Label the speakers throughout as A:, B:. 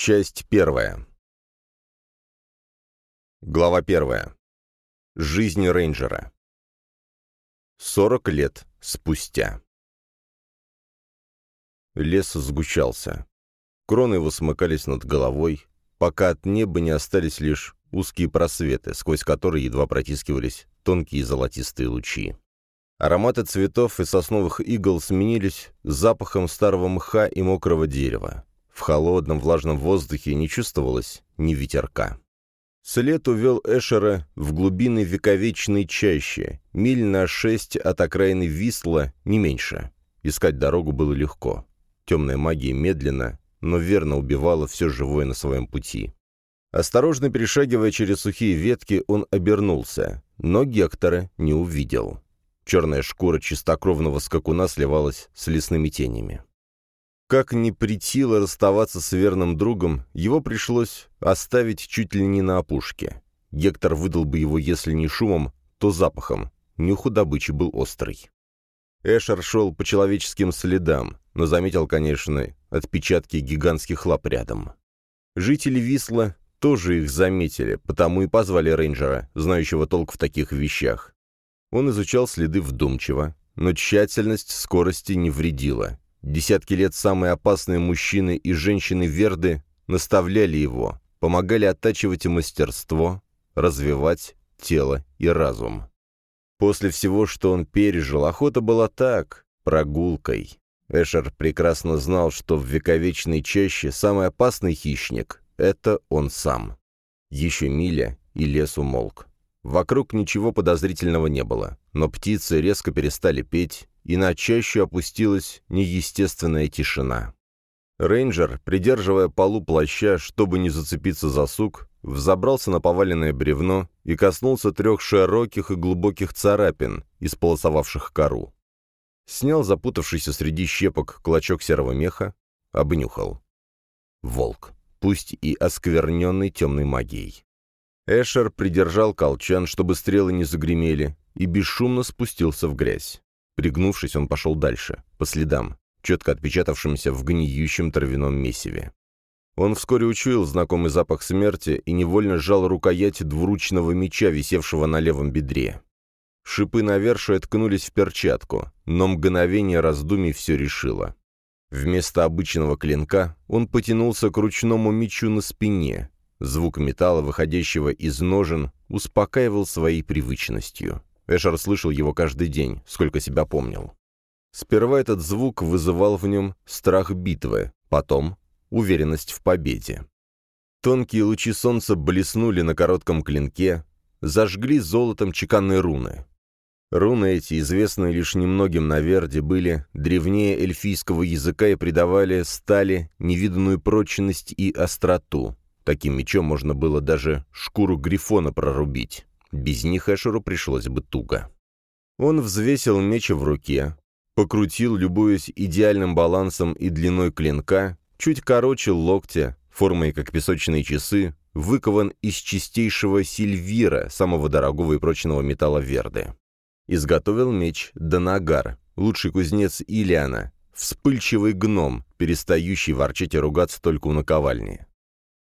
A: Часть первая. Глава первая. Жизнь рейнджера. 40 лет спустя. Лес сгущался. Кроны его смыкались над головой, пока от неба не остались лишь узкие просветы, сквозь которые едва протискивались тонкие золотистые лучи. Ароматы цветов и сосновых игл сменились запахом старого мха и мокрого дерева. В холодном влажном воздухе не чувствовалось ни ветерка. След увел Эшера в глубины вековечной чащи, миль на шесть от окраины Висла, не меньше. Искать дорогу было легко. Темная магия медленно, но верно убивала все живое на своем пути. Осторожно перешагивая через сухие ветки, он обернулся, но Гектора не увидел. Черная шкура чистокровного скакуна сливалась с лесными тенями. Как ни притило расставаться с верным другом, его пришлось оставить чуть ли не на опушке. Гектор выдал бы его, если не шумом, то запахом. Нюху добычи был острый. Эшер шел по человеческим следам, но заметил, конечно, отпечатки гигантских лап рядом. Жители Висла тоже их заметили, потому и позвали рейнджера, знающего толк в таких вещах. Он изучал следы вдумчиво, но тщательность скорости не вредила. Десятки лет самые опасные мужчины и женщины Верды наставляли его, помогали оттачивать мастерство, развивать тело и разум. После всего, что он пережил, охота была так, прогулкой. Эшер прекрасно знал, что в вековечной чаще самый опасный хищник — это он сам. Еще миля, и лес умолк. Вокруг ничего подозрительного не было, но птицы резко перестали петь, и на чащу опустилась неестественная тишина. Рейнджер, придерживая полу плаща, чтобы не зацепиться за сук, взобрался на поваленное бревно и коснулся трех широких и глубоких царапин, исполосовавших кору. Снял запутавшийся среди щепок клочок серого меха, обнюхал. Волк, пусть и оскверненный темной магией. Эшер придержал колчан, чтобы стрелы не загремели, и бесшумно спустился в грязь. Пригнувшись, он пошел дальше, по следам, четко отпечатавшимся в гниющем травяном месиве. Он вскоре учуял знакомый запах смерти и невольно сжал рукоять двуручного меча, висевшего на левом бедре. Шипы навершия ткнулись в перчатку, но мгновение раздумий все решило. Вместо обычного клинка он потянулся к ручному мечу на спине. Звук металла, выходящего из ножен, успокаивал своей привычностью. Эшер слышал его каждый день, сколько себя помнил. Сперва этот звук вызывал в нем страх битвы, потом — уверенность в победе. Тонкие лучи солнца блеснули на коротком клинке, зажгли золотом чеканные руны. Руны эти, известные лишь немногим на Верде, были древнее эльфийского языка и придавали стали невиданную прочность и остроту. Таким мечом можно было даже шкуру грифона прорубить. Без них Эшеру пришлось бы туго. Он взвесил меч в руке, покрутил, любуясь идеальным балансом и длиной клинка, чуть короче локтя, формой как песочные часы, выкован из чистейшего сильвира, самого дорогого и прочного металла Верды. Изготовил меч Данагар, лучший кузнец Илиана, вспыльчивый гном, перестающий ворчать и ругаться только у наковальни.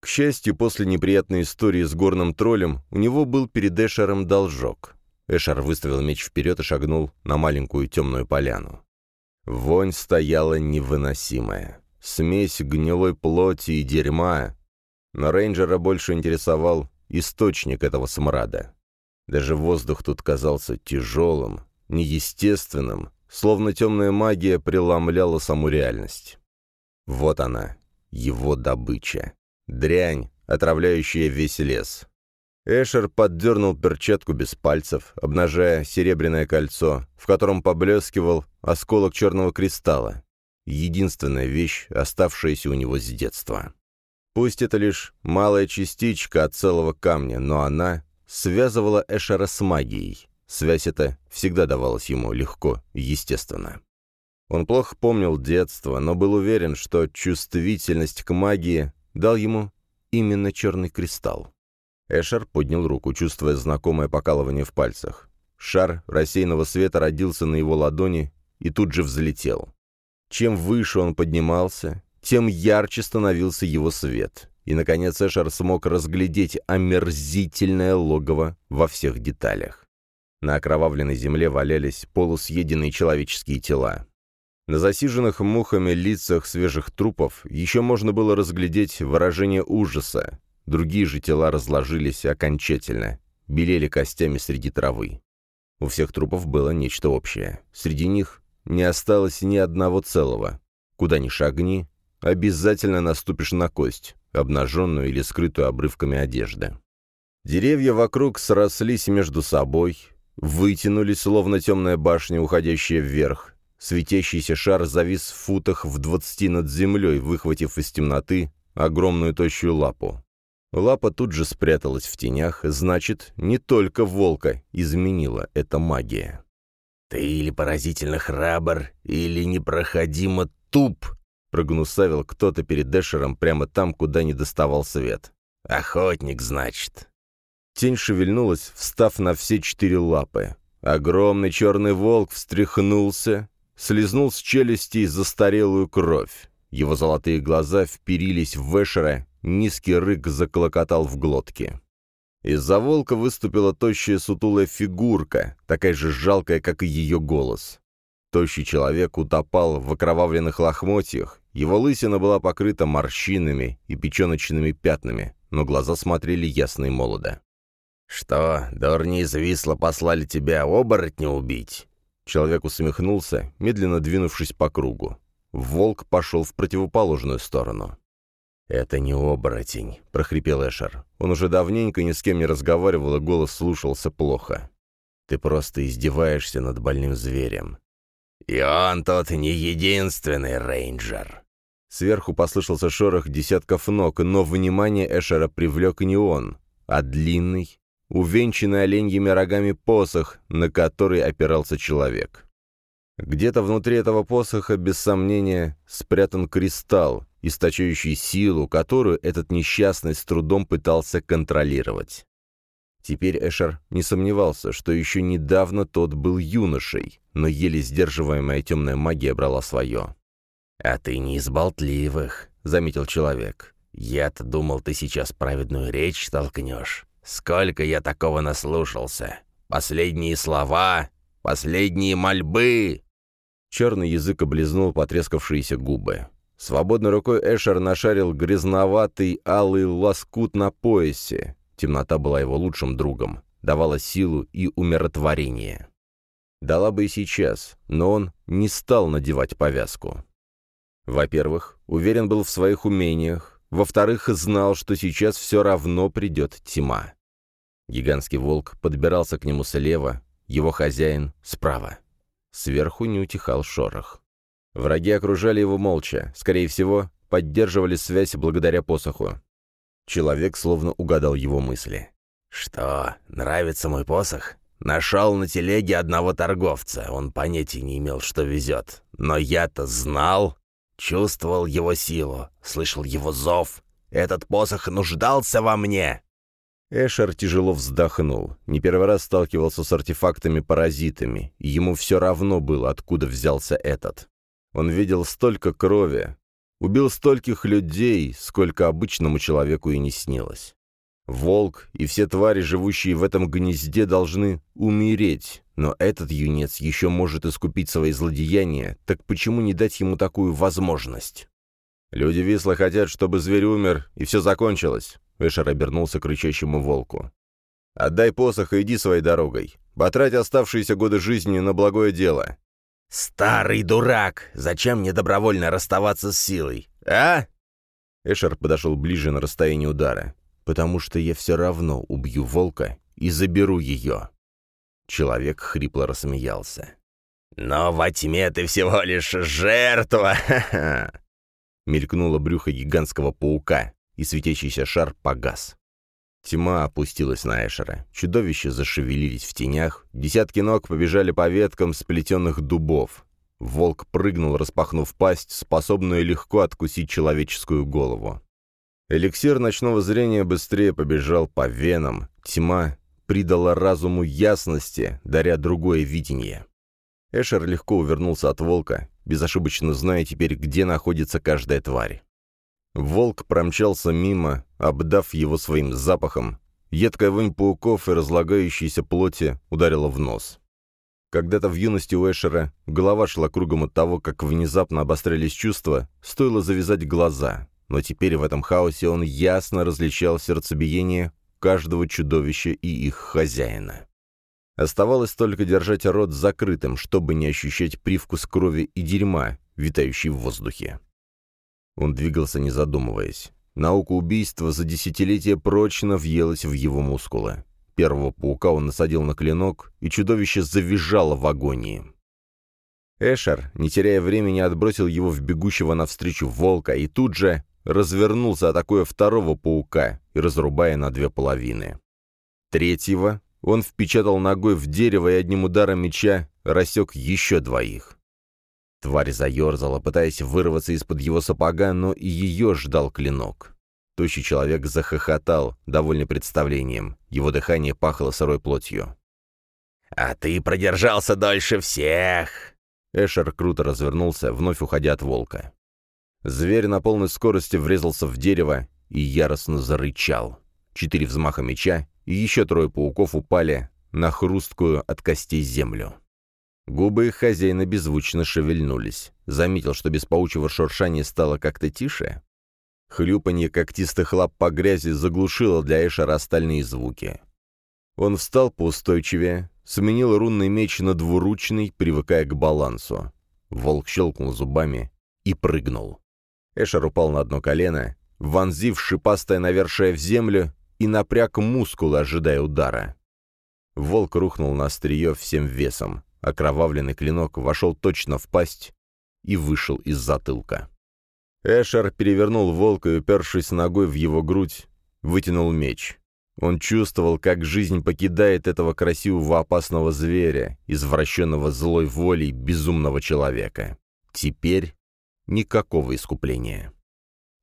A: К счастью, после неприятной истории с горным троллем у него был перед Эшером должок. Эшер выставил меч вперед и шагнул на маленькую темную поляну. Вонь стояла невыносимая. Смесь гнилой плоти и дерьма. Но рейнджера больше интересовал источник этого смрада. Даже воздух тут казался тяжелым, неестественным, словно темная магия преломляла саму реальность. Вот она, его добыча. Дрянь, отравляющая весь лес. Эшер поддернул перчатку без пальцев, обнажая серебряное кольцо, в котором поблескивал осколок черного кристалла. Единственная вещь, оставшаяся у него с детства. Пусть это лишь малая частичка от целого камня, но она связывала Эшера с магией. Связь эта всегда давалась ему легко и естественно. Он плохо помнил детство, но был уверен, что чувствительность к магии дал ему именно черный кристалл. Эшер поднял руку, чувствуя знакомое покалывание в пальцах. Шар рассеянного света родился на его ладони и тут же взлетел. Чем выше он поднимался, тем ярче становился его свет. И, наконец, Эшер смог разглядеть омерзительное логово во всех деталях. На окровавленной земле валялись полусъеденные человеческие тела. На засиженных мухами лицах свежих трупов еще можно было разглядеть выражение ужаса. Другие же тела разложились окончательно, белели костями среди травы. У всех трупов было нечто общее. Среди них не осталось ни одного целого. Куда ни шагни, обязательно наступишь на кость, обнаженную или скрытую обрывками одежды. Деревья вокруг срослись между собой, вытянулись, словно темная башня, уходящая вверх. Светящийся шар завис в футах в двадцати над землей, выхватив из темноты огромную тощую лапу. Лапа тут же спряталась в тенях, значит, не только волка изменила эта магия.
B: «Ты или поразительно храбр, или непроходимо туп», — прогнусавил кто-то перед Дэшером прямо там, куда не доставал свет. «Охотник, значит».
A: Тень шевельнулась, встав на все четыре лапы. Огромный черный волк встряхнулся, слезнул с челюсти застарелую кровь. Его золотые глаза вперились в Эшера, низкий рык заклокотал в глотке. Из-за волка выступила тощая сутулая фигурка, такая же жалкая, как и ее голос. Тощий человек утопал в окровавленных лохмотьях, его лысина была покрыта морщинами и печеночными пятнами, но глаза смотрели ясно и молодо.
B: «Что, дурни из Висла послали тебя оборотня убить?»
A: Человек усмехнулся, медленно двинувшись по кругу. Волк пошел в противоположную сторону.
B: «Это не оборотень», — прохрипел Эшер.
A: Он уже давненько ни с кем не разговаривал, и голос слушался плохо.
B: «Ты просто издеваешься над больным зверем». «И он тот не единственный рейнджер».
A: Сверху послышался шорох десятков ног, но внимание Эшера привлек не он, а длинный, увенчанный оленьими рогами посох, на который опирался человек. Где-то внутри этого посоха, без сомнения, спрятан кристалл, источающий силу, которую этот несчастный с трудом пытался контролировать. Теперь Эшер не сомневался, что еще недавно тот был юношей, но еле сдерживаемая темная магия брала свое.
B: «А ты не из болтливых», — заметил человек. «Я-то думал, ты сейчас праведную речь толкнешь. Сколько я такого наслушался! Последние слова, последние мольбы!»
A: Черный язык облизнул потрескавшиеся губы. Свободной рукой Эшер нашарил грязноватый алый лоскут на поясе. Темнота была его лучшим другом, давала силу и умиротворение. Дала бы и сейчас, но он не стал надевать повязку. Во-первых, уверен был в своих умениях, во-вторых, знал, что сейчас все равно придет тьма. Гигантский волк подбирался к нему слева, его хозяин — справа. Сверху не утихал шорох. Враги окружали его молча, скорее всего, поддерживали связь благодаря посоху. Человек словно угадал его мысли.
B: «Что, нравится мой посох? Нашел на телеге одного торговца, он понятия не имел, что везет. Но я-то знал, чувствовал его силу, слышал его зов. Этот посох нуждался во мне!»
A: Эшер тяжело вздохнул. Не первый раз сталкивался с артефактами-паразитами, и ему все равно было, откуда взялся этот. Он видел столько крови, убил стольких людей, сколько обычному человеку и не снилось. Волк и все твари, живущие в этом гнезде, должны умереть, но этот юнец еще может искупить свои злодеяния, так почему не дать ему такую возможность? Люди Висла хотят, чтобы зверь умер, и все закончилось. Эшер обернулся к рычащему волку. «Отдай посох и иди своей дорогой. Потрать оставшиеся годы жизни на благое дело».
B: «Старый дурак! Зачем мне добровольно расставаться с силой, а?»
A: Эшер подошел ближе на расстояние удара. «Потому что я все равно убью волка и заберу ее». Человек хрипло рассмеялся.
B: «Но во тьме ты всего лишь жертва! Ха-ха!»
A: Мелькнуло брюхо гигантского паука и светящийся шар погас. Тьма опустилась на Эшера. Чудовища зашевелились в тенях, десятки ног побежали по веткам сплетенных дубов. Волк прыгнул, распахнув пасть, способную легко откусить человеческую голову. Эликсир ночного зрения быстрее побежал по венам. Тьма придала разуму ясности, даря другое видение. Эшер легко увернулся от волка, безошибочно зная теперь, где находится каждая тварь. Волк промчался мимо, обдав его своим запахом. Едкая вонь пауков и разлагающейся плоти ударила в нос. Когда-то в юности у Эшера голова шла кругом от того, как внезапно обострялись чувства, стоило завязать глаза, но теперь в этом хаосе он ясно различал сердцебиение каждого чудовища и их хозяина. Оставалось только держать рот закрытым, чтобы не ощущать привкус крови и дерьма, витающий в воздухе. Он двигался, не задумываясь. Наука убийства за десятилетия прочно въелась в его мускулы. Первого паука он насадил на клинок, и чудовище завизжало в агонии. Эшер, не теряя времени, отбросил его в бегущего навстречу волка и тут же развернулся, атакуя второго паука и разрубая на две половины. Третьего он впечатал ногой в дерево и одним ударом меча рассек еще двоих. Тварь заерзала, пытаясь вырваться из-под его сапога, но и ее ждал клинок. Тощий человек захохотал, довольный представлением. Его дыхание пахло сырой плотью.
B: «А ты продержался дольше всех!»
A: Эшер круто развернулся, вновь уходя от волка. Зверь на полной скорости врезался в дерево и яростно зарычал. Четыре взмаха меча, и еще трое пауков упали на хрусткую от костей землю. Губы их хозяина беззвучно шевельнулись. Заметил, что без паучьего шуршания стало как-то тише. Хлюпанье когтистых лап по грязи заглушило для Эшера остальные звуки. Он встал поустойчивее, сменил рунный меч на двуручный, привыкая к балансу. Волк щелкнул зубами и прыгнул. Эшер упал на одно колено, вонзив шипастое навершие в землю и напряг мускулы, ожидая удара. Волк рухнул на острие всем весом. Окровавленный клинок вошел точно в пасть и вышел из затылка. Эшер перевернул волка и, упершись ногой в его грудь, вытянул меч. Он чувствовал, как жизнь покидает этого красивого опасного зверя, извращенного злой волей безумного человека. Теперь никакого искупления.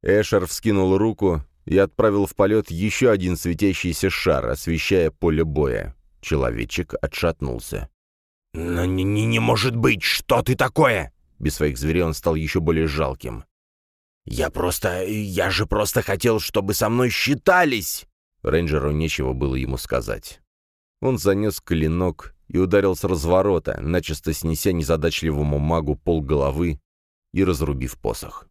A: Эшер вскинул руку и отправил в полет еще один светящийся шар, освещая поле боя. Человечек отшатнулся.
B: «Но не, не, не может быть! Что ты такое?»
A: Без своих зверей он стал еще более жалким.
B: «Я просто... Я же просто хотел, чтобы со мной считались!»
A: Рейнджеру нечего было ему сказать. Он занес клинок и ударил с разворота, начисто снеся незадачливому магу пол головы и разрубив посох.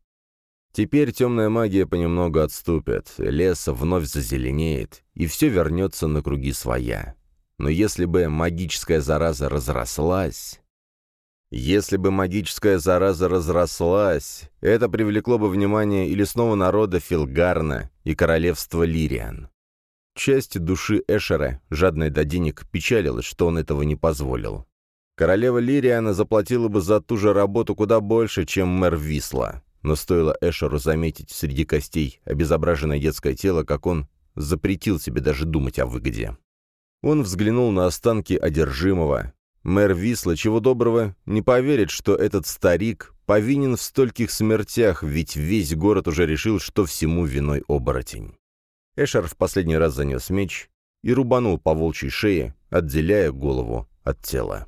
A: Теперь темная магия понемногу отступит, лес вновь зазеленеет, и все вернется на круги своя. Но если бы магическая зараза разрослась... Если бы магическая зараза разрослась, это привлекло бы внимание и лесного народа Филгарна, и королевства Лириан. Часть души Эшера, жадная до денег, печалилась, что он этого не позволил. Королева Лириана заплатила бы за ту же работу куда больше, чем мэр Висла. Но стоило Эшеру заметить среди костей обезображенное детское тело, как он запретил себе даже думать о выгоде. Он взглянул на останки одержимого. Мэр Висла, чего доброго, не поверит, что этот старик повинен в стольких смертях, ведь весь город уже решил, что всему виной оборотень. Эшер в последний раз занес меч и рубанул по волчьей шее, отделяя голову от тела.